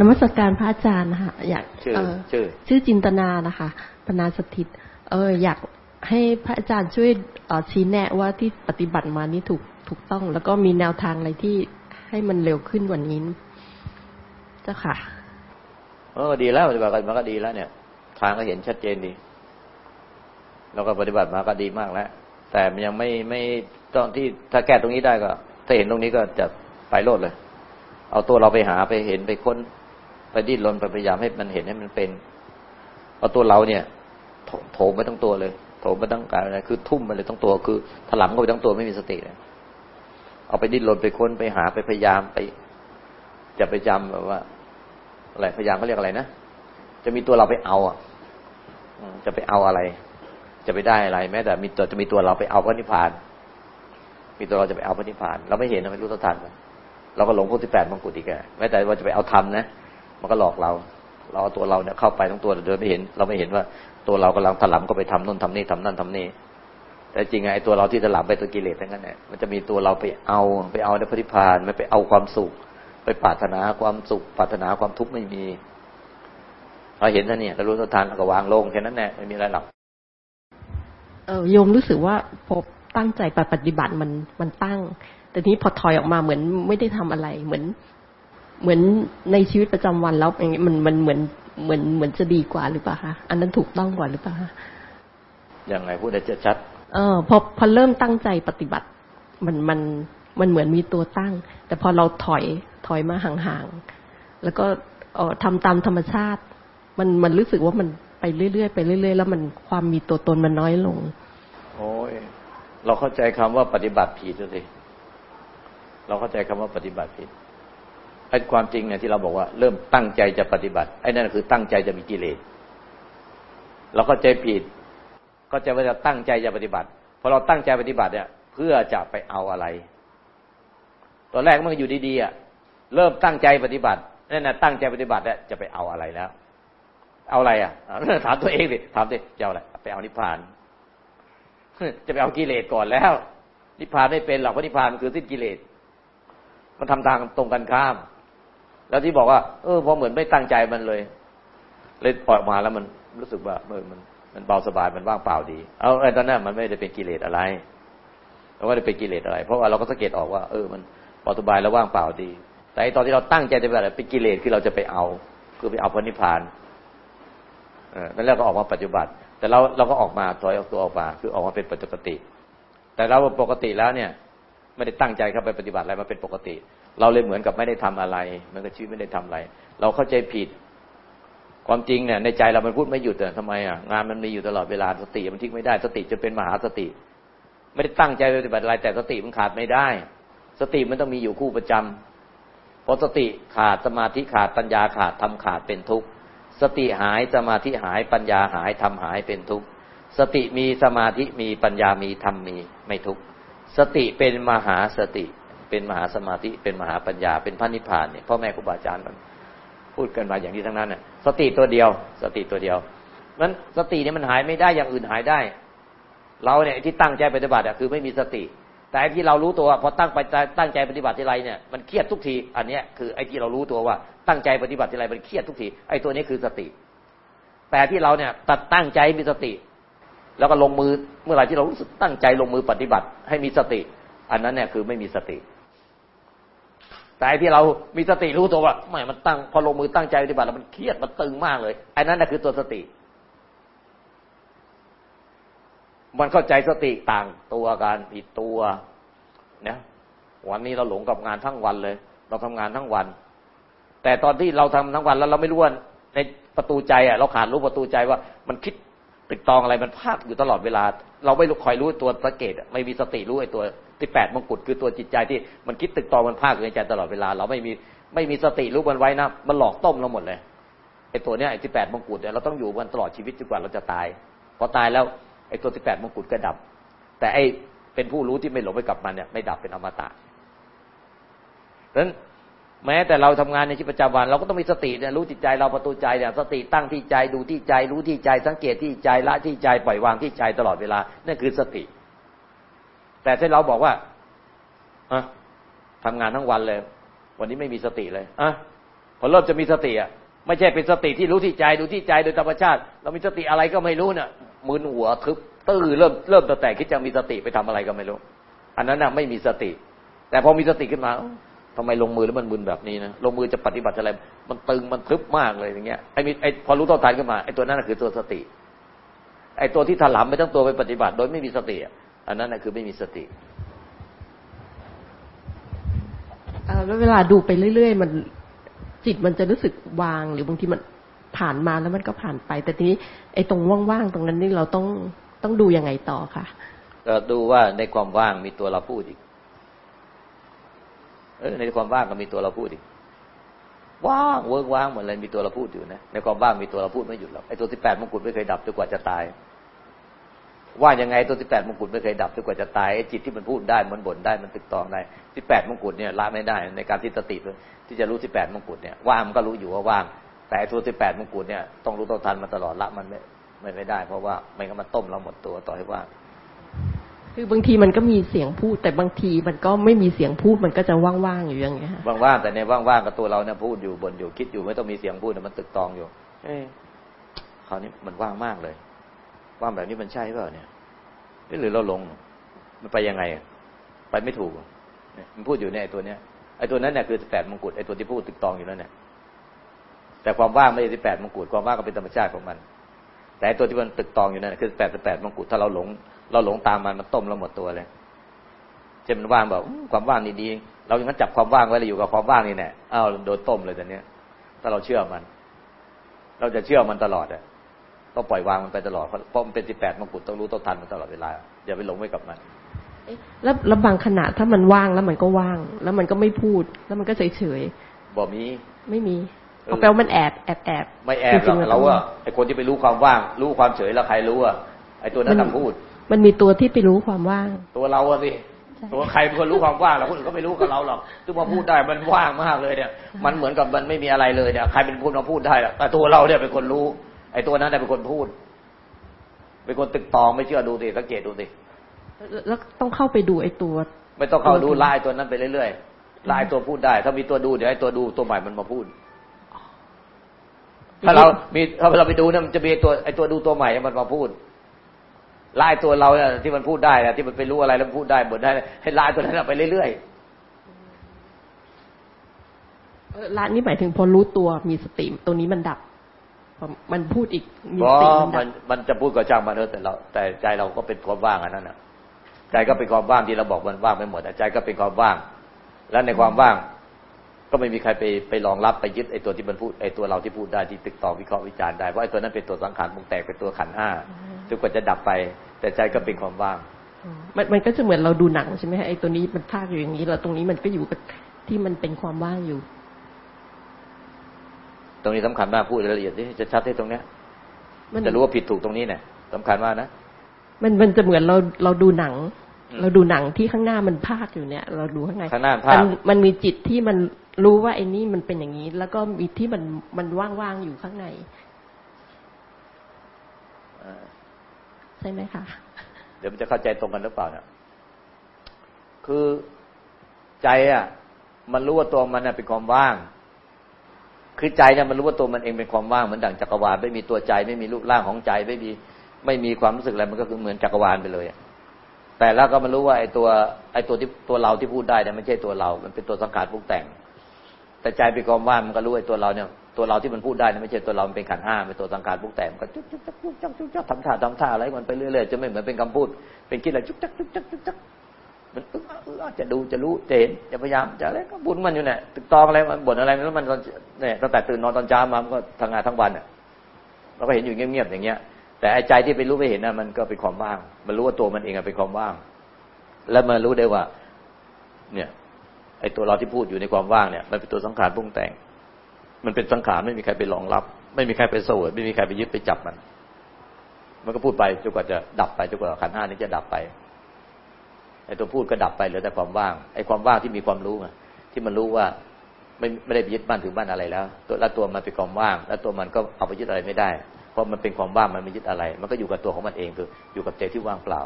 นมัสการพระอาจารย์นะคะอยากชื่อชื่อชื่อจินตนานะคะปนาสถิต เออ อยากให้พระอาจารย์ช่วยชี้แนะว่าที่ปฏิบัติมานี้ถูกถูกต้อง แล้วก็มีแนวทางอะไรที่ให้มันเร็วขึ้นกว่านี้เจ้าค่ะเออดีแล้วปฏิบัติกันมาก็ดีแล้ว เนี่ย ทางก็เห็นชัดเจนดีเราก็ปฏิบัติมาก็ดีมากแล้ว แต่มันยังไม่ไม่ตอนที่ถ้าแก้ตรงนี้ได้ก็ ถ้าเห็นตรงนี้ก็จะไปโลดเลย เอาตัวเราไปหาไปเห็นไปค้น ไปดิ้นรนไปพยายามให้มันเห็นให้มันเป็นเอาตัวเราเนี่ยโถมไปทั้งตัวเลย โถมไปทั้งกายอะไรคือทุ่มไปเลยทั้งตัว คือถลำเข้าไปทั้งตัวไม่มีสติเลยเอาไปดิ้นรนไปค้นไปหาไปพยายามไปจะไปจำแบบว่าอะไรพยายามเขาเรียกอะไรนะจะมีตัวเราไปเอาอะจะไปเอาอะไร จะไปได้อะไร แม้แต่มีตัวจะมีตัวเราไปเอาพระนิพพาน มีตัวเราจะไปเอาพระนิพพาน เราไม่เห็นเราไม่รู้ทัน เราก็หลงพวกที่แปดมงกุฎอีกแกแม้แต่ว่าจะไปเอาธรรมนะ มันก็หลอกเรา เราเอาตัวเราเนี่ยเข้าไปทั้งตัวโดยไม่เห็น เราไม่เห็นว่าตัวเรากำลังถลำก็ไปทำนู่นทำนี่ทำนั่นทำนี่ แต่จริงไอ้ตัวเราที่ถลำไปตัวกิเลสทั้งนั้นเนี่ยมันจะมีตัวเราไปเอาไปเอาในพระนิพพานไม่ไปเอาความสุข ไปปรารถนาความสุขปรารถนาความทุกข์ไม่มีเราเห็นนะเนี่ยเรารู้ทันเราก็วางลงแค่นั้นแหละไม่มีอะไรหรอกเออโยมรู้สึกว่าพอตั้งใจปฏิบัติมันมันตั้ง แต่นี้พอถอยออกมาเหมือนไม่ได้ทำอะไร เหมือน เหมือนในชีวิตประจำวันแล้วอย่างนี้มันมันเหมือนเหมือนเหมือนจะดีกว่าหรือเปล่าคะอันนั้นถูกต้องกว่าหรือเปล่าคะยังไงพูดได้จะชัด เออพอพอเริ่มตั้งใจปฏิบัติ มันมันมันเหมือนมีตัวตั้ง แต่พอเราถอยถอยมาห่างๆแล้วก็เออทำตามธรรมชาติ มันมันรู้สึกว่ามันไปเรื่อยๆไปเรื่อย ๆ แล้วมันความมีตัวตนมันน้อยลง โอ้ยเราเข้าใจคำว่าปฏิบัติผิดสิ เราเข้าใจคำว่าปฏิบัติผิดไอ้ความจริงเนี่ยที่เราบอกว่าเริ่มตั้งใจจะปฏิบัติไอ้นั่นคือตั้งใจจะมีกิเลสเราก็ใจผิด ก็จะว่าจะตั้งใจจะปฏิบัติพอเราตั้งใจปฏิบัติเนี่ย เพื่อจะไปเอาอะไร ตอนแรกมันอยู่ดีๆอะเริ่มตั้งใจปฏิบัตินั่นนะตั้งใจปฏิบัติเนี่ยจะไปเอาอะไรแล้ว เอาอะไรอะถามตัวเองดิถามดิจะเอาอะไรไปเอานิพพาน จะไปเอากิเลสก่อนแล้ว นิพพานไม่เป็นหรอกเพราะนิพพานคือสิ้นกิเลส มันทำทางตรงกันข้าม แล้วที่บอกว่า เออพอเหมือนไม่ตั้งใจมันเลย เลยปล่อยมาแล้วมันรู้สึกว่าเออมันมันเบาสบายมันว่างเปล่าดี เอาไอ้ตอนนั้นมันไม่ได้เป็นกิเลสอะไรเราไม่ได้เป็นกิเลสอะไร เพราะว่าเราก็สังเกตออกว่าเออมันเบาสบายแล้วว่างเปล่าดี แต่ตอนที่เราตั้งใจจะไปอะไรเป็นกิเลสคือเราจะไปเอา คือไปเอาพระนิพพานเออนั่นแล้วก็ออกมาปัจจุบันแต่เราเราก็ออกมาถอยออกตัวออกมา คือออกมาเป็นปกติ แต่เราปกติแล้วเนี่ย ไม่ได้ตั้งใจเข้าไปปฏิบัติอะไรมาเป็นปกติ เราเลยเหมือนกับไม่ได้ทำอะไรเหมือนกับชีวิตไม่ได้ทำอะไร เราเข้าใจผิด ความจริงเนี่ยในใจเรามันพูดไม่หยุดแต่ทำไมอะงานมันมีอยู่ตลอดเวลาสติมันทิ้งไม่ได้ สติจะเป็นมหาสติ ไม่ได้ตั้งใจปฏิบัติอะไร แต่สติมันขาดไม่ได้ สติมันต้องมีอยู่คู่ประจำพอสติขาดสมาธิขาดปัญญาขาดทำขาดเป็นทุกข์สติหายสมาธิหายปัญญาหายทำหายเป็นทุกข์สติมีสมาธิมีปัญญามีธรรมมีไม่ทุกข์ สติเป็นมหาสติ เป็นมหาสมาธิเป็นมหาปัญญา เป็นพระนิพพานเนี่ยพ่อแม่ครูบาอาจารย์มันพูดกันมาอย่างนี้ทั้งนั้นน่ะสติตัวเดียว สติตัวเดียวนั้นสติเนี่ยมันหายไม่ได้อย่างอื่นหายได้ เราเนี่ยที่ตั้งใจปฏิบัติคือไม่มีสติ แต่ที่เรารู้ตัวพอตั้งไปตั้งใจปฏิบัติทีไรเนี่ยมันเครียดทุกที อันเนี้ยคือไอ้ที่เรารู้ตัวว่าตั้งใจปฏิบัติทีไรมันเครียดทุกทีไอ้ตัวนี้คือสติ แต่ที่เราเนี่ยตัดตั้งใจมีสติ แล้วก็ลงมือเมื่อไหร่ที่เรารู้สึกตั้งใจลงมือปฏิบัติ ให้มีสติ อันนั้นเนี่ยคือไม่มีสติ แต่ที่เรามีสติรู้ตัวว่าไม่มันตั้ง พอลงมือตั้งใจปฏิบัติแล้วมันเครียดมันตึงมากเลยอ้นั้นน่ะคือตัวสติ มันเข้าใจสติต่างตัวการผิดตัวนะวันนี้เราหลงกับงานทั้งวันเลย เราทำงานทั้งวัน แต่ตอนที่เราทำทั้งวันแล้วเราไม่รู้ว่าในประตูใจอะเราขาดรู้ประตูใจว่ามันคิด ติดตองอะไรมันพากอยู่ตลอดเวลา เราไม่คอยรู้ตัวสังเกตไม่มีสติรู้ไอ้ตัวที่แปดมงกุฎคือตัวจิตใจที่มันคิดตึกตองมันภาคอยู่ในใจตลอดเวลา เราไม่มีไม่มีสติรู้มันไว้นะมันหลอกต้มเราหมดเลยไอ้ตัวเนี้ยไอ้ที่แปดมงกุฎเนี่ยเราต้องอยู่มันตลอดชีวิตจนกว่าเราจะตายพอตายแล้วไอ้ตัวที่แปดมงกุฎก็ดับ แต่ไอ้เป็นผู้รู้ที่ไม่หลงไปกับมันเนี่ยไม่ดับเป็นอมตะเพราะฉะนั้น แม้แต่เราทำงานในชีวิตประจำวัน เราก็ต้องมีสติเนี่ยรู้จิตใจเราประตูใจเนี่ยสติตั้งที่ใจดูที่ใจ รู้ที่ใจสังเกตที่ใจละที่ใจปล่อยวางที่ใจตลอดเวลานั่นคือสติ แต่ถ้าเราบอกว่าอะทำงานทั้งวันเลย วันนี้ไม่มีสติเลยอะพอเริ่มจะมีสติอะไม่ใช่เป็นสติที่รู้ที่ใจดูที่ใจโดยธรรมชาติ เรามีสติอะไรก็ไม่รู้เนี่ยมึนหัวทึบตื้อเริ่มเริ่มตั้งแต่คิดจะมีสติไปทำอะไรก็ไม่รู้ อันนั้นน่ะไม่มีสติ แต่พอมีสติขึ้นมา ทำไมลงมือแล้วมันมึนแบบนี้นะลงมือจะปฏิบัติอะไร มันตึงมันทึบมากเลยอย่างเงี้ยไอ้มีไอ้พอรู้ต้นทานขึ้นมาไอ้ตัวนั้นคือตัวสติ ไอ้ตัวที่ถลำไปทั้งตัวไปปฏิบัติ โดยไม่มีสติอันนั้นคือไม่มีสติแล้วเวลาดูไปเรื่อย ๆ มันจิตมันจะรู้สึกวางหรือบางทีมันผ่านมาแล้วมันก็ผ่านไป แต่ทีนี้ไอ้ตรงว่างๆตรงนั้นนี่เราต้องต้องดูยังไงต่อคะก็ดูว่าในความว่างมีตัวเราพูดอีก เออในความว่างก็มีตัวเราพูดอีกว่างเวิร์กว่างเหมือนอะไรมีตัวเราพูดอยู่นะในความว่างมีตัวเราพูดไม่หยุดหรอกไอ้ตัวที่แปดมงกุฎไม่เคยดับจนกว่าจะตาย ว่ายังไงตัวที่แปดมงกุฎไม่เคยดับจนกว่าจะตายไอ้จิตที่มันพูดได้มันบ่นได้มันตึกตองได้ที่แปดมงกุฎเนี่ยละไม่ได้ ในการที่สติที่จะรู้ที่แปดมงกุฎเนี่ยว่างมันก็รู้อยู่ว่าว่าง แต่ตัวที่แปดมงกุฎเนี่ยต้องรู้ต้องทันมันตลอดละมันไม่ไม่ไม่ได้ เพราะว่าไม่งั้นมันต้มเราหมดตัวต่อให้ว่าง คือบางทีมันก็มีเสียงพูด แต่บางทีมันก็ไม่มีเสียงพูดมันก็จะว่างๆอยู่อย่างเงี้ยว่างๆแต่ในว่างๆกับตัวเราเนี่ยพูดอยู่บนอยู่คิดอยู่ไม่ต้องมีเสียงพูดมันตึกตองอยู่ เอ้คราวนี้มันว่างมากเลย ว่างแบบนี้มันใช่เปล่าเนี่ยหรือเราลง มันไปยังไง ไปไม่ถูกมันพูดอยู่ในไอ้ตัวเนี้ยไอ้ตัวนั้นเนี่ยคือแปดมงกุฎไอ้ตัวที่พูดตึกตองอยู่นั่นเนี่ยแต่ความว่างไม่ใช่ที่แปดมงกุฎความว่างก็เป็นธรรมชาติของมัน แต่ตัวที่มันตึกตองอยู่นั่นคือแปดแปดมงกุฎถ้าเราหลง เราหลงตามมันมันต้มเราหมดตัวเลยเช่นมันว่างแบบความว่างนี่ดีเราอย่างนั้นจับความว่างไว้เลยอยู่กับความว่างนี่แน่อ้าวโดนต้มเลยแต่เนี้ยถ้าเราเชื่อมัน เราจะเชื่อมันตลอดอะต้องปล่อยวางมันไปตลอดเพราะมันเป็นสิบแปดมงกุฎต้องรู้ต้องทันมันตลอดเวลาอย่าไปหลงไว้กับมันแล้วแล้วบางขณะถ้ามันว่างแล้วมันก็ว่าง แล้วมันก็ไม่พูด แล้วมันก็เฉยเฉยบ่มีไม่มีเอาแปลว่ามันแอบแอบแอบไม่แอบหรอกเราว่าไอ้คนที่ไปรู้ความว่าง รู้ความเฉยแล้วใครรู้อะไอ้ตัวนั้นทำพูด มันมีตัวที่ไปรู้ความว่าง ตัวเราอะสิตัวใครเป็นคนรู้ความว่างเราคนอื่นก็ไม่รู้กับเราหรอกที่มาพูดได้มันว่างมากเลยเนี่ย มันเหมือนกับมันไม่มีอะไรเลยเนี่ยใครเป็นคนมาพูดได้ล่ะแต่ตัวเราเนี่ยเป็นคนรู้ ไอ้ตัวนั้นเป็นคนพูด เป็นคนตึกตองไม่เชื่อดูสิสังเกตดูสิแล้วต้องเข้าไปดูไอ้ตัว ไม่ต้องเข้าดูไล่ตัวนั้นไปเรื่อยๆไล่ตัวพูดได้ ถ้ามีตัวดูเดี๋ยวไอ้ตัวดูตัวใหม่มันมาพูดถ้าเรามีถ้าเราไปดูเนี่ยมันจะมีตัวไอ้ตัวดูตัวใหม่มันมาพูด ลายตัวเราเนี่ยที่มันพูดได้นะที่มันไปรู้อะไรแล้วพูดได้หมดได้ ให้ลายตัวนั้นไปเรื่อยๆลายนี้หมายถึงพอรู้ตัวมีสติตรงนี้มันดับ มันพูดอีกมีสติมันดับมันจะพูดก็จ้างมาเถอะแต่เรา แต่ใจเราก็เป็นความว่างอันนั้นนะใจก็เป็นความว่างที่เราบอกมันว่างไปหมดใจก็เป็นความว่าง แล้วในความว่าง ก็ไม่มีใครไปไปรองรับไปยึดไอ้ตัวที่มันพูดไอ้ตัวเราที่พูดได้ที่ตึกต่อวิเคราะห์วิจารณ์ได้เพราะไอ้ตัวนั้นเป็นตัวสังขารมุงแตกเป็นตัวขันห้าจนกว่าจะดับไป แต่ใจก็เป็นความว่างมันมันก็จะเหมือนเราดูหนังใช่ไหมไอ้ตัวนี้มันพากอยู่อย่างนี้แล้วตรงนี้มันก็อยู่กับที่มันเป็นความว่างอยู่ ตรงนี้สำคัญมากพูดรายละเอียดที่จะชัดให้ตรงเนี้ยมันจะรู้ว่าผิดถูกตรงนี้เนี่ยสำคัญมากนะมันมันจะเหมือนเราเราดูหนัง เราดูหนังที่ข้างหน้ามันพากอยู่เนี่ย เราดูข้างในข้างหน้าพากมันมีจิตที่มัน รู้ว่าไอ้นี่มันเป็นอย่างนี้ แล้วก็มีที่มันมันว่างๆอยู่ข้างในใช่ไหมคะเดี๋ยวมันจะเข้าใจตรงกันหรือเปล่าเนี่ยคือใจอะ มันรู้ว่าตัวมันเป็นความว่าง คือใจเนี่ยมันรู้ว่าตัวมันเองเป็นความว่างเหมือนดั่งจักรวาลไม่มีตัวใจ ไม่มีรูปร่างของใจไม่มีไม่มีความรู้สึกอะไรมันก็คือเหมือนจักรวาลไปเลยแต่แล้วก็มันรู้ว่าไอ้ตัวไอ้ตัวที่ตัวเราที่พูดได้เนี่ยไม่ใช่ตัวเรา มันเป็นตัวสังขารปรุงแต่ง แต่ใจเป็นความว่างมันก็รู้ไอ้ตัวเราเนี่ย ตัวเราที่มันพูดได้นะไม่ใช่ตัวเรามันเป็นขันห้าเป็นตัวสังขารพุกแต่มันก็จุ๊กจุ๊กจุ๊กจุ๊กจุ๊กจุ๊กจุ๊กทำท่าทำท่าอะไรมันไปเรื่อยๆจะไม่เหมือนเป็นคำพูด เป็นคิดอะไรจุ๊กจุ๊กจุ๊กจุ๊กจุ๊กจุ๊กมันอึ้งอึ้งจะดูจะรู้จะเห็นจะพยายามจะอะไรก็บุญมันอยู่เนี่ยตึกตองอะไรมันบ่นอะไรแล้วมันเนี่ยตั้งแต่ตื่นนอนตอนเช้ามามันก็ทำงานทั้งวันอะเราก็เห็นอยู่เงียบๆอย่างเงี้ย แต่ไอ้ใจที่ไปรู้ไปเห็นน่ะมันก็เป็นความว่าง มันรู้ว่าตัวมันเองเป็นความว่าง แล้วมันรู้ได้ว่า เนี่ย ไอ้ตัวเราที่พูดอยู่ในความว่างเนี่ยมันเป็นตัวสังขารปรุงแต่ง มันเป็นสังขารไม่มีใครไปรองรับ ไม่มีใครไปเสวยไม่มีใครไปยึดไปจับมัน มันก็พูดไปจนกว่าจะดับไปจนกว่าขันห้านี้จะดับไปไอ้ตัวพูดก็ดับไปเหลือแต่ความว่างไอ้ความว่างที่มีความรู้ไงที่มันรู้ว่าไม่ไม่ได้ยึดบ้านถือบ้านอะไรแล้ว ตัวละตัวมันเป็นความว่าง แล้วตัวมันก็เอาไปยึดอะไรไม่ได้ เพราะมันเป็นความว่างมันไม่ยึดอะไร มันก็อยู่กับตัวของมันเองคืออยู่กับใจที่ว่างเปล่า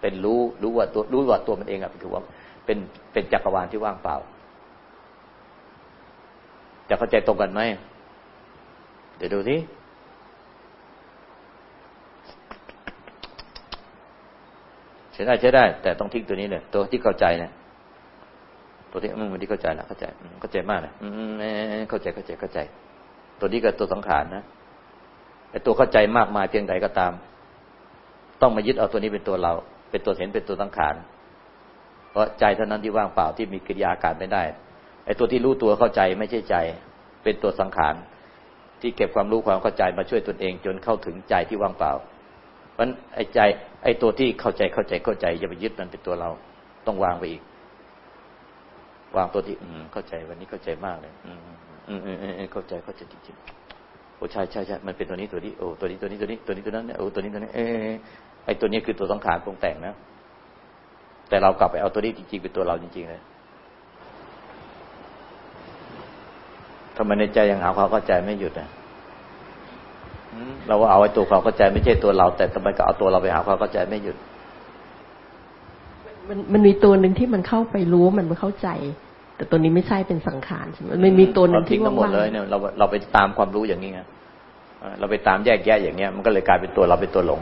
เป็นรู้รู้ว่าตัวรู้ว่าตัวมันเองอะคือว่า เป็นเป็นจักรวาลที่ว่างเปล่า จะเข้าใจตรงกันไหม เดี๋ยวดูสิใช้ได้ใช้ได้ แต่ต้องทิ้งตัวนี้เลยตัวที่เข้าใจเนี่ยตัวที่มันที่เข้าใจแล้วเข้าใจเข้าใจมากเลยเข้าใจเข้าใจเข้าใจ ตัวนี้ก็ตัวสังขารนะไอ้ตัวเข้าใจมากมายเพียงใดก็ตาม ต้องมายึดเอาตัวนี้เป็นตัวเรา เป็นตัวเห็นเป็นตัวสังขาร เพราะใจเท่านั้นที่ว่างเปล่าที่มีกิริยาการไม่ได้ไอ้ตัวที่รู้ตัวเข้าใจไม่ใช่ใจ เป็นตัวสังขารที่เก็บความรู้ความเข้าใจมาช่วยตนเอง จนเข้าถึงใจที่ว่างเปล่า เพราะไอ้ใจ ไอ้ตัวที่เข้าใจเข้าใจเข้าใจอย่าไปยึดมันเป็นตัวเราต้องวางไปอีก วางตัวที่ อืมเข้าใจวันนี้เข้าใจมากเลย อืมอืมอืมอืมเข้าใจเข้าใจจริงๆโอ้ใช่ใช่ใช่มันเป็นตัวนี้ตัวนี้โอ้ตัวนี้ตัวนี้ตัวนี้ตัวนี้ตัวนั้นเนี่ยโอ้ตัวนี้ตัวนี้เออไอ้ตัวนี้คือตัวสังขารปรุงแต่งนะ แต่เรากลับไปเอาตัวนี้จริง ๆ เป็นตัวเราจริงๆเลยทำไมในใจยังหาความเข้าใจไม่หยุดอะเราว่าเอาไอ้ตัวความเข้าใจไม่ใช่ตัวเรา แต่ทำไมก็เอาตัวเราไปหาความเข้าใจไม่หยุด มันมันมีตัวหนึ่งที่มันเข้าไปรู้มันมันเข้าใจ แต่ตัวนี้ไม่ใช่เป็นสังขารใช่ไหมมันมีตัวหนึ่งที่ว่างหมดเลยเนี่ยเราเราไปตามความรู้อย่างนี้ไงเราไปตามแยกแยะอย่างเงี้ย มันก็เลยกลายเป็นตัวเราเป็นตัวหลง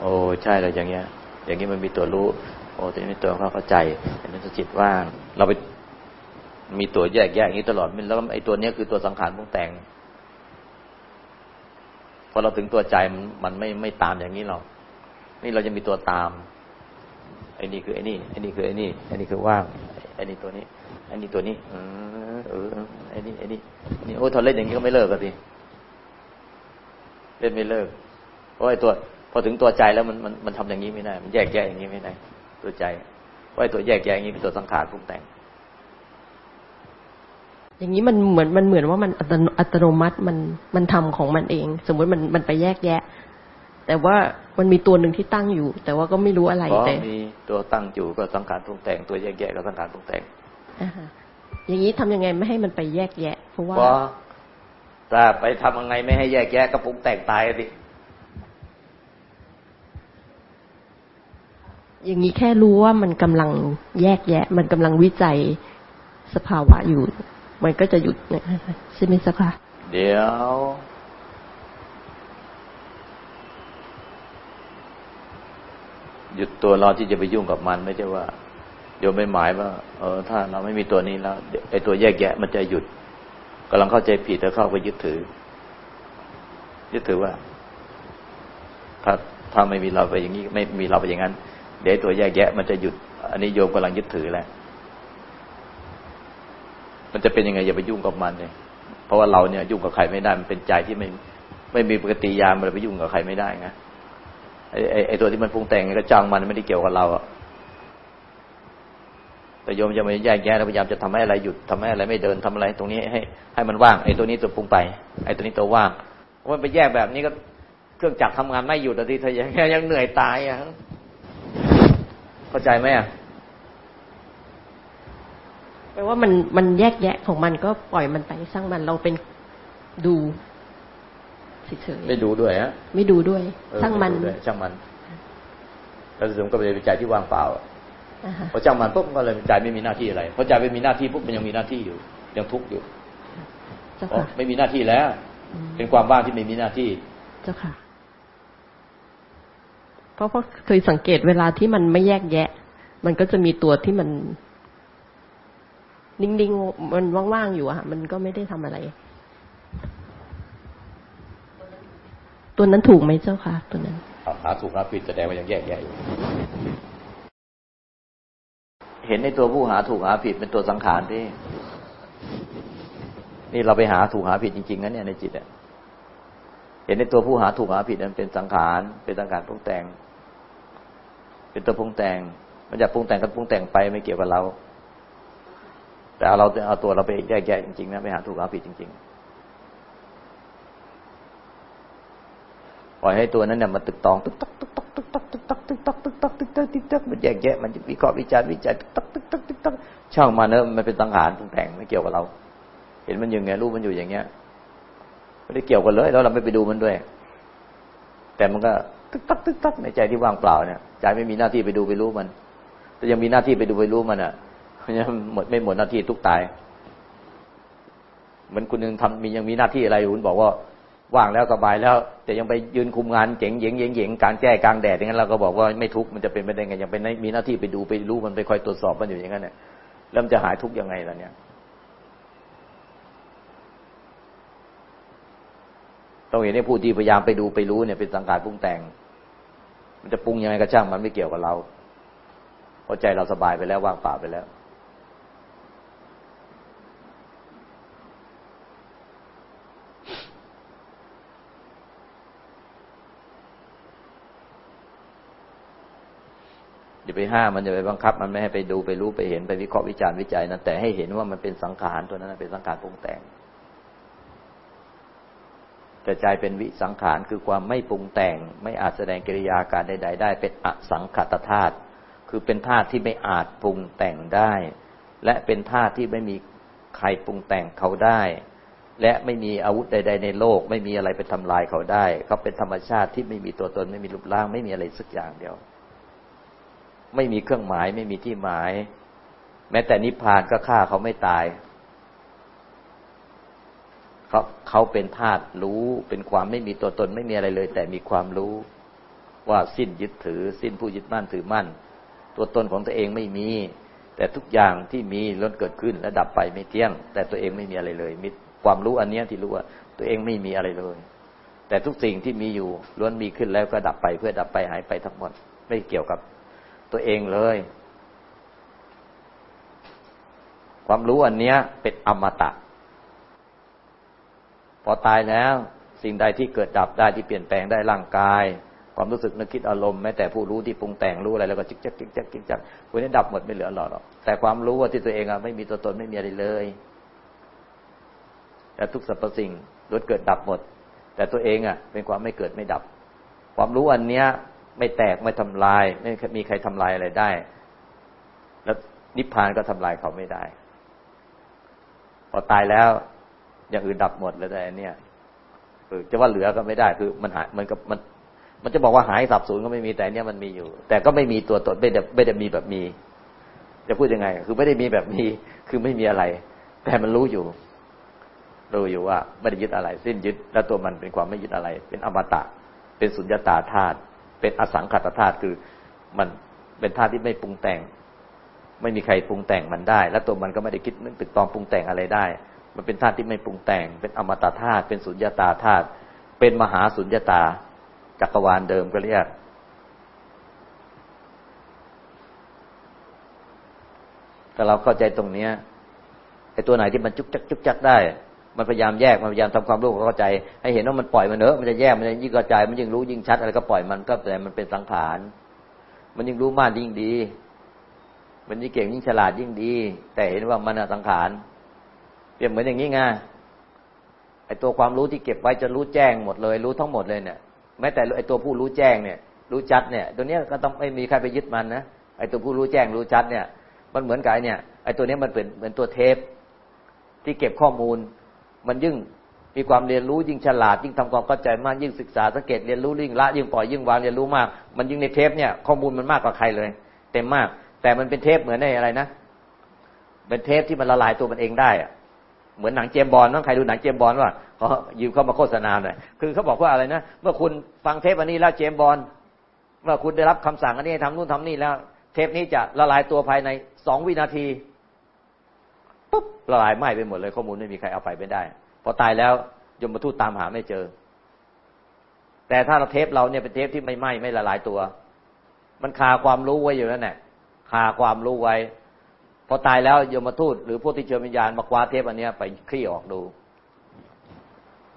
โอ้ใช่เลยอย่างเงี้ย อย่างนี้มันมีตัวรู้ โอ้ตัวนี้มีตัวเข้าใจเป็นตัวจิตว่าง เราไปมีตัวแยกแยะอย่างนี้ตลอดแล้วไอ้ตัวนี้คือตัวสังขารปรุงแต่งพอเราถึงตัวใจมันมันไม่ไม่ตามอย่างนี้หรอกนี่เราจะมีตัวตามไอ้นี่คือไอ้นี่ไอ้นี่คือไอ้นี่ไอ้นี่คือว่างไอ้นี่ตัวนี้ไอ้นี่ตัวนี้เออเออไอ้นี่ไอ้นี่นี่โอ้ทอเล่นอย่างนี้ก็ไม่เลิกกันสิเล่นไม่เลิกเพราะไอ้ตัว พอถึงตัวใจแล้วมันมันมันทำอย่างนี้ไม่ได้ มันแยกแยะอย่างนี้ไม่ได้ ตัวใจเพราะไอ้ตัวแยกแยะอย่างนี้เป็นตัวสังขารปรุงแต่ง อย่างนี้มันเหมือนมันเหมือนว่ามันอัตโนมัติมันมันทำของมันเอง สมมติมันมันไปแยกแยะ แต่ว่ามันมีตัวหนึ่งที่ตั้งอยู่ แต่ว่าก็ไม่รู้อะไรแต่มีตัวตั้งอยู่ก็สังขารปรุงแต่ง ตัวแยกแยะก็สังขารปรุงแต่งอย่างนี้ทำยังไงไม่ให้มันไปแยกแยะ เพราะว่าถ้าไปทำยังไงไม่ให้แยกแยะก็ปรุงแต่งตายสิ อย่างนี้แค่รู้ว่ามันกำลังแยกแยะ มันกำลังวิจัยสภาวะอยู่ มันก็จะหยุดใช่ไหมสักค่ะเดี๋ยว หยุดตัวเราที่จะไปยุ่งกับมันไม่ใช่ว่าโยมไม่หมายว่า เออ ถ้าเราไม่มีตัวนี้แล้วไอ้ตัวแยกแยะ มันจะหยุดกำลังเข้าใจผิดแล้วเข้าไปยึดถือ ยึดถือว่า ถ้าถ้าไม่มีเราไปอย่างนี้ ไม่มีเราไปอย่างนั้น เดี๋ยวตัวแยกแยะ มันจะหยุด อันนี้โยมกำลังยึดถือแล้วมันจะเป็นยังไงอย่าไปยุ่งกับมันเลยเพราะว่าเราเนี่ยยุ่งกับใครไม่ได้ มันเป็นใจที่ไม่ไม่มีปกติยามมันไปยุ่งกับใครไม่ได้ไงไอ้ไอ้ไอ้ตัวที่มันปรุงแต่งก็จ้างมันไม่ได้เกี่ยวกับเราอะแต่โยมจะมาแยกแยะแล้วพยายามจะทำให้อะไรหยุดทำให้อะไรไม่เดินทำอะไร ตรงนี้ให้ให้มันว่างไอ้ตัวนี้ตัวปรุงไปไอ้ตัวนี้ตัวว่างเพราะมันไปแยกแบบนี้ก็เครื่องจักรทำงานไม่หยุดอะทีเธอยังยังเหนื่อยตายอะ เข้าใจไหมอะแปลว่ามันมันแยกแยะของมันก็ปล่อยมันไปสร้างมันเราเป็นดูเฉยๆไม่ดูด้วยฮะไม่ดูด้วยสร้างมันช่างมันแล้วสมก็เป็นใจที่ว่างเปล่าพอจ้างมันปุ๊บก็เลยใจไม่มีหน้าที่อะไรพอใจไม่มีหน้าที่ปุ๊บมันยังมีหน้าที่อยู่ยังทุกข์อยู่ไม่มีหน้าที่แล้ว เป็นความว่างที่ไม่มีหน้าที่ เจ้าค่ะ เพราะเพราะเคยสังเกตเวลาที่มันไม่แยกแยะ มันก็จะมีตัวที่มัน นิ่งๆมันว่างๆอยู่อะมันก็ไม่ได้ทำอะไร ตัวนั้นถูกไหมเจ้าค่ะตัวนั้นหาถูกหาผิดแสดงว่ายังแยกแยะอยู่เห็นในตัวผู้หาถูกหาผิดเป็นตัวสังขารที่นี่เราไปหาถูกหาผิดจริงๆนะเนี่ยในจิตอะ เห็นในตัวผู้หาถูกหาผิดมันเป็นสังขาร เป็นสังขารปรุงแต่ง เป็นตัวปรุงแต่ง มันจะปรุงแต่งก็ปรุงแต่งไปไม่เกี่ยวกับเรา แต่เราเอาตัวเราไปแยกแยะจริงๆนะไปหาถูกหาผิดจริง ๆ ปล่อยให้ตัวนั้นเนี่ยมันตึกตองตึกตักตึกตักตึกตักตึกตักตึกตักตึกตักตึกตักตึกตักมันแยกแยะมันวิเคราะห์วิจารณ์วิจัยตึกตักตึกตักตึกตักช่างมันเนอะมันเป็นสังขารปรุงแต่งไม่เกี่ยวกับเรา เห็นมันยังไงรู้มันอยู่อย่างเงี้ย ไม่ได้เกี่ยวกันเลย แล้วเราไม่ไปดูมันด้วย แต่มันก็ตึกตักตึกตักในใจที่ว่างเปล่าเนี่ยใจไม่มีหน้าที่ไปดูไปรู้มัน แต่ยังมีหน้าที่ไปดูไปรู้มันอะยังหมดไม่หมดหน้าที่ทุกตาย เหมือนคุณยังทำมียังมีหน้าที่อะไรคุณบอกว่าว่างแล้วสบายแล้ว แต่ยังไปยืนคุมงานเจ๋งเจ๋งเจ๋งเจ๋งกลางแจ้กลางแดดอย่างนั้นเราก็บอกว่าไม่ทุกมันจะเป็นไปได้ไงยังเป็นมีหน้าที่ไปดูไปรู้มันไปคอยตรวจสอบมันอยู่อย่างนั้นเนี่ยแล้วมันจะหายทุกยังไงล่ะเนี่ย ต้องเห็นให้ผู้ที่พยายามไปดูไปรู้เนี่ยเป็นสังขารปรุงแต่ง มันจะปรุงยังไงก็ช่างมันไม่เกี่ยวกับเราเพราะใจเราสบายไปแล้วว่างเปล่าไปแล้ว อย่าไปห้ามมันอย่าไปบังคับ มันไม่ให้ไปดูไปรู้ไปเห็นไปวิเคราะห์วิจารณ์วิจัยนะแต่ให้เห็นว่ามันเป็นสังขารตัวนั้นเป็นสังขารปรุงแต่ง แต่ใจเป็นวิสังขารคือความไม่ปรุงแต่ง ไม่อาจแสดงกิริยาการใดๆได้ เป็นอสังขตธาตุคือเป็นธาตุที่ไม่อาจปรุงแต่งได้ และเป็นธาตุที่ไม่มีใครปรุงแต่งเขาได้ และไม่มีอาวุธใด ๆ ในโลก ไม่มีอะไรไปทำลายเขาได้ เขาเป็นธรรมชาติที่ไม่มีตัวตนไม่มีรูปร่างไม่มีอะไรสักอย่างเดียว ไม่มีเครื่องหมายไม่มีที่หมาย แม้แต่นิพพานก็ฆ่าเขาไม่ตาย เขาเขาเป็นธาตุรู้เป็นความไม่มีตัวตนไม่มีอะไรเลย แต่มีความรู้ว่าสิ้นยึดถือ สิ้นผู้ยึดมั่นถือมั่น ตัวตนของตัวเองไม่มี แต่ทุกอย่างที่มีล้นเกิดขึ้นและดับไปไม่เที่ยง แต่ตัวเองไม่มีอะไรเลยมีความรู้อันนี้ที่รู้ว่าตัวเองไม่มีอะไรเลย แต่ทุกสิ่งที่มีอยู่ล้วนมีขึ้นแล้วก็ดับไปเพื่อดับไปหายไปทั้งหมดไม่เกี่ยวกับตัวเองเลย ความรู้อันนี้เป็นอมตะ พอตายแล้วสิ่งใดที่เกิดดับได้ที่เปลี่ยนแปลงได้ร่างกาย ความรู้สึกนึกคิดอารมณ์แม้แต่ผู้รู้ที่ปรุงแต่งรู้อะไรแล้วก็จิกจักจิกจักจิกจักคนนี้ดับหมดไม่เหลือหรอกแต่ความรู้ว่าที่ตัวเองอะไม่มีตัวตนไม่มีอะไรเลยแต่ทุกสรรพสิ่งล้วนเกิดดับหมด แต่ตัวเองอะเป็นความไม่เกิดไม่ดับ ความรู้อันเนี้ยไม่แตกไม่ทำลาย ไม่มีใครทำลายอะไรได้ แล้วนิพพานก็ทำลายเขาไม่ได้ พอตายแล้ว อย่างอื่นดับหมดเลยแต่เนี้ยคือจะว่าเหลือก็ไม่ได้คือมันหายมันกับมัน มันจะบอกว่าหายสับสูญก็ไม่มีแต่เนี้ยมันมีอยู่ แต่ก็ไม่มีตัวตนไม่ได้ไม่ได้มีแบบมี จะพูดยังไง คือไม่ได้มีแบบมี คือไม่มีอะไร แต่มันรู้อยู่ รู้อยู่ว่าไม่ได้ยึดอะไร สิ้นยึดแล้วตัวมันเป็นความไม่ยึดอะไร เป็นอมตะ เป็นสุญญตาธาตุเป็นอสังขตธาตุคือ มันเป็นธาตุที่ไม่ปรุงแต่ง ไม่มีใครปรุงแต่งมันได้ แล้วตัวมันก็ไม่ได้คิดนึกตึกตองปรุงแต่งอะไรได้ มันเป็นธาตุที่ไม่ปรุงแต่ง เป็นอมตะธาตุเป็นสุญญตาธาตุเป็นมหาสุญญตาจักรวาลเดิมก็เรียก ถ้าเราเข้าใจตรงเนี้ยไอ้ตัวไหนที่มันจุกจักจุกจักได้ มันพยายามแยก มันพยายามทำความรู้เข้าใจ ให้เห็นว่ามันปล่อยมันเนอะมันจะแยก มันจะยิ่งกระจาย มันยิ่งรู้ยิ่งชัดอะไรก็ปล่อยมันก็แต่มันเป็นสังขาร มันยิ่งรู้มากยิ่งดี มันยิ่งเก่งยิ่งฉลาดยิ่งดี แต่เห็นว่ามันสังขาร เปรียบเหมือนอย่างนี้ไงไอตัวความรู้ที่เก็บไว้จะรู้แจ้งหมดเลย รู้ทั้งหมดเลยเนี่ยแม้แต่ไอตัวผู้รู้แจ้งเนี่ย รู้ชัดเนี่ย ตัวเนี้ยก็ต้องไม่มีใครไปยึดมันนะไอตัวผู้รู้แจ้งรู้ชัดเนี่ย มันเหมือนกับเนี่ยไอตัวนี้มันเป็นเหมือนตัวเทป ที่เก็บข้อมูล มันยิ่งมีความเรียนรู้ยิ่งฉลาดยิ่งทำความเข้าใจมากยิ่งศึกษาสังเกตเรียนรู้ยิ่งละยิ่งปล่อยยิ่งวางเรียนรู้มาก มันยิ่งในเทปเนี่ยข้อมูลมันมากกว่าใครเลย เต็มมาก แต่มันเป็นเทปเหมือนในอะไรนะเป็นเทปที่มันละลายตัวมันเองได้อะ เหมือนหนังเจมบอลต้องใครดูหนังเจมบอลว่าเขายืมเข้ามาโฆษณาหน่อยคือเขาบอกว่าอะไรนะเมื่อคุณฟังเทปอันนี้แล้วเจมบอลเมื่อคุณได้รับคำสั่งอันนี้ทำนู่นทำนี่แล้ว เทปนี้จะละลายตัวภายในสองวินาทีปุ๊บละลายไหม้ไปหมดเลยข้อมูลไม่มีใครเอาไปไม่ได้พอตายแล้วยมมาทูตตามหาไม่เจอ แต่ถ้าเราเทปเราเนี่ยเป็นเทปที่ไม่ไหม้ไม่ละลายตัว มันคาความรู้ไว้อยู่นั่นแหละคาความรู้ไว้ พอตายแล้วโยมทูตหรือพวกที่เชิญวิญญาณมาคว้าเทปอันนี้ไปคลี่ออกดู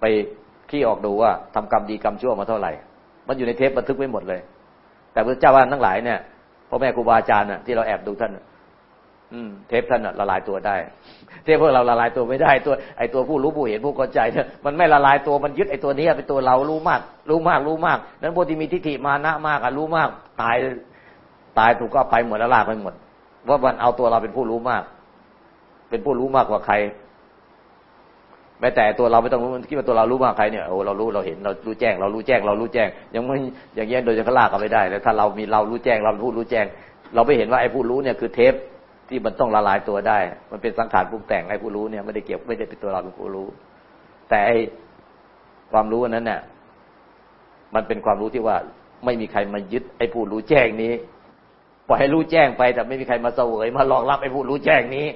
ไปคลี่ออกดูว่าทำกรรมดีกรรมชั่วมาเท่าไหร่ มันอยู่ในเทปบันทึกไว้หมดเลย แต่พระเจ้าว่านทั้งหลายเนี่ยพ่อแม่ครูบาอาจารย์น่ะที่เราแอบดูท่านอืมเทปท่านละลายตัวได้ เทปพวกเราละลายตัวไม่ได้ตัว ไอตัวผู้รู้ผู้เห็นผู้เข้าใจเนี่ยมันไม่ละลายตัวมันยึดไอตัวนี้เป็นตัวเรารู้มาก รู้มากรู้มาก นั้นพวกที่มีทิฏฐิมานะมากอะรู้มาก ตาย ตายถูกก็ไปหมดละลายไปหมด ว่ามันเอาตัวเราเป็นผู้รู้มาก เป็นผู้รู้มากกว่าใคร แม้แต่ตัวเราไม่ต้องรู้คิดว่าตัวเรารู้มากใครเนี่ยโอ้เรารู้เราเห็นเรารู้แจ้ง เรารู้แจ้ง เรารู้แจ้ง ยังไม่อย่างเงี้ยโดยจะลากกันไม่ได้แล้วถ้าเรามีเรารู้แจ้งเราผู้รู้แจ้ง เราไม่เห็นว่าไอ้ผู้รู้เนี่ยคือเทปที่มันต้องละลายตัวได้ มันเป็นสังขารปรุงแต่งไอ้ผู้รู้เนี่ยไม่ได้เกี่ยวไม่ได้เป็นตัวเราเป็นผู้รู้ แต่ไอ้ความรู้อันนั้นเนี่ยมันเป็นความรู้ที่ว่าไม่มีใครมายึดไอ้ผู้รู้แจ้งนี้ ปล่อยให้รู้แจ้งไป แต่ไม่มีใครมาเสวยมารองรับไอ้ผู้รู้แจ้งนี้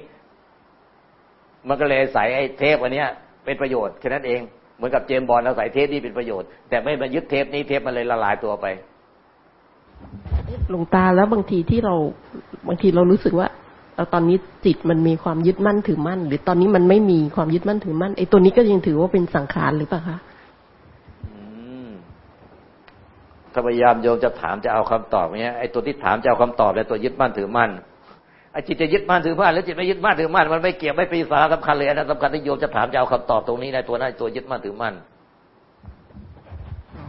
มันก็เลยใส่ไอ้เทปอันเนี้ย เป็นประโยชน์แค่นั้นเองเหมือนกับเจมบอลเราใส่เทปนี้เป็นประโยชน์ แต่ไม่มายึดเทปนี้เทปมันเลยละลายตัวไปหลวงตาแล้วบางทีที่เราบางทีเรารู้สึกว่าเราตอนนี้จิตมันมีความยึดมั่นถือมั่น หรือตอนนี้มันไม่มีความยึดมั่นถือมั่นไอ้ตัวนี้ก็ยังถือว่าเป็นสังขารหรือเปล่าคะ อืม ถ้าพยายามโยมจะถามจะเอาคำตอบเนี้ยไอ้ตัวที่ถามจะเอาคำตอบแล้วตัวยึดมั่นถือมั่นไอ้จิตจะยึดมั่นถือมั่นแล้วจิตไม่ยึดมั่นถือมั่นมันไม่เกี่ยวไม่เป็นสาระสำคัญเลยอันนั้นสำคัญที่โยมจะถามจะเอาคำตอบตรงนี้ในตัวนั้นตัวยึดมั่นถือมั่น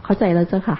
เข้าใจแล้วเจ้าค่ะ